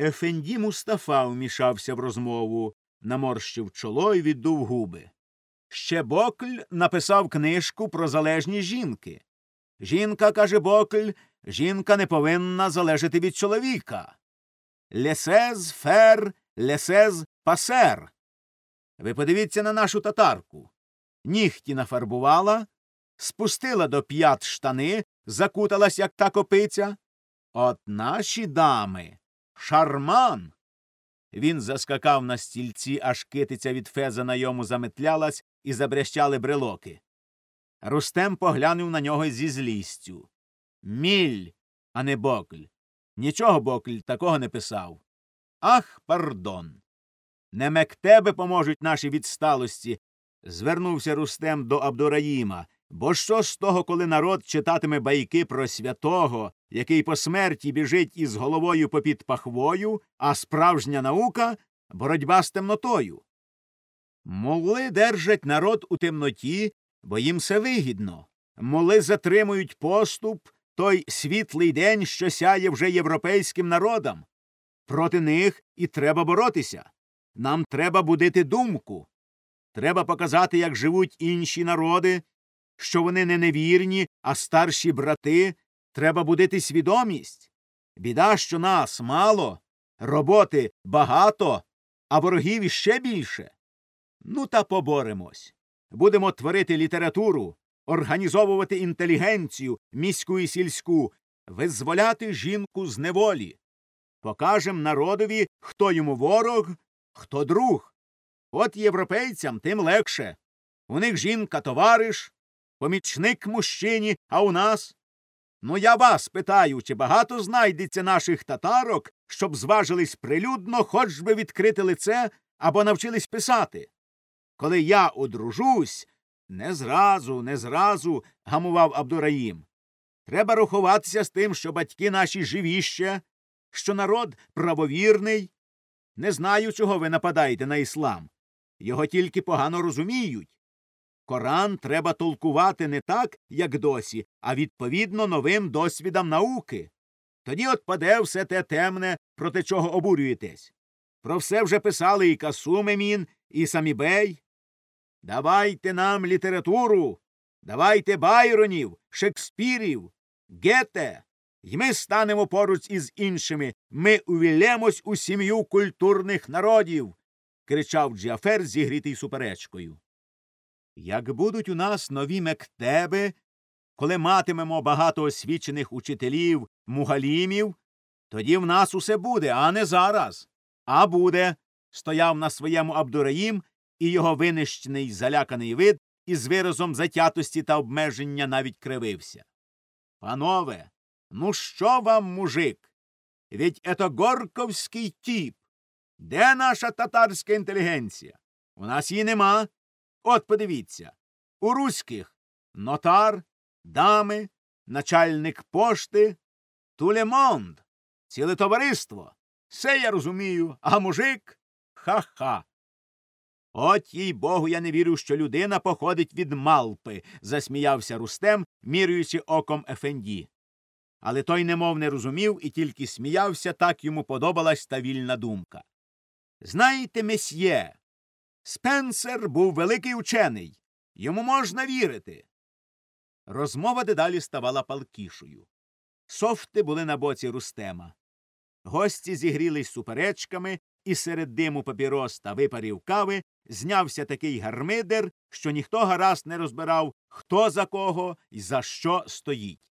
Ефенді Мустафа вмішався в розмову, наморщив чоло і віддув губи. Ще Бокль написав книжку про залежні жінки. Жінка, каже Бокль, жінка не повинна залежати від чоловіка. Лесез фер, лесез пасер. Ви подивіться на нашу татарку. Нігті нафарбувала, спустила до п'ят штани, закуталась, як та копиця. От наші дами. Шарман. Він заскакав на стільці, аж китиця від феза на йому заметлялась і забрящали брелоки. Рустем поглянув на нього зі злістю. Міль, а не бокль. Нічого бокль такого не писав. Ах, пардон. Не мектеби поможуть наші відсталості. Звернувся Рустем до Абдураїма. Бо що з того, коли народ читатиме байки про святого, який по смерті біжить із головою попід пахвою, а справжня наука боротьба з темнотою? Моли держать народ у темноті, бо їм все вигідно. Моли затримують поступ той світлий день, що сяє вже європейським народам. Проти них і треба боротися. Нам треба будити думку. Треба показати, як живуть інші народи, що вони не невірні, а старші брати. Треба будити свідомість. Біда, що нас мало, роботи багато, а ворогів іще більше. Ну, та поборемось. Будемо творити літературу, організовувати інтелігенцію, міську і сільську, визволяти жінку з неволі. Покажем народові, хто йому ворог, хто друг. От європейцям тим легше. У них жінка товариш, помічник мужчині, а у нас. Ну, я вас питаю, чи багато знайдеться наших татарок, щоб зважились прилюдно, хоч би відкрити лице або навчились писати. Коли я одружусь, не зразу, не зразу, гамував Абдураїм. Треба рахуватися з тим, що батьки наші живіще, що народ правовірний. Не знаю, чого ви нападаєте на іслам. Його тільки погано розуміють. Коран треба толкувати не так, як досі, а відповідно новим досвідам науки. Тоді от паде все те темне, проти чого обурюєтесь. Про все вже писали і Касумемін, і Самібей. Давайте нам літературу, давайте байронів, Шекспірів, Гете, й ми станемо поруч із іншими. Ми увілемось у сім'ю культурних народів. кричав Джафер, зігрітий суперечкою. Як будуть у нас нові мектеби, коли матимемо багато освічених учителів, мугалімів, тоді в нас усе буде, а не зараз. А буде. стояв на своєму Абдураїм, і його винищений заляканий вид із виразом затятості та обмеження навіть кривився. Панове, ну що вам, мужик? Ведь ето горковський тіп. Де наша татарська інтелігенція? У нас її нема. От подивіться. У руських нотар, дами, начальник пошти, тулемонд, ціле товариство. Все я розумію, а мужик ха-ха. От їй богу, я не вірю, що людина походить від малпи, засміявся Рустем, мірюючи оком Ефенді. Але той немов не розумів і тільки сміявся, так йому подобалась та вільна думка. Знаєте, месьє, Спенсер був великий учений. Йому можна вірити. Розмова дедалі ставала палкішою. Софти були на боці Рустема. Гості зігрілись суперечками, і серед диму папірос та випарів кави знявся такий гармидер, що ніхто гаразд не розбирав, хто за кого і за що стоїть.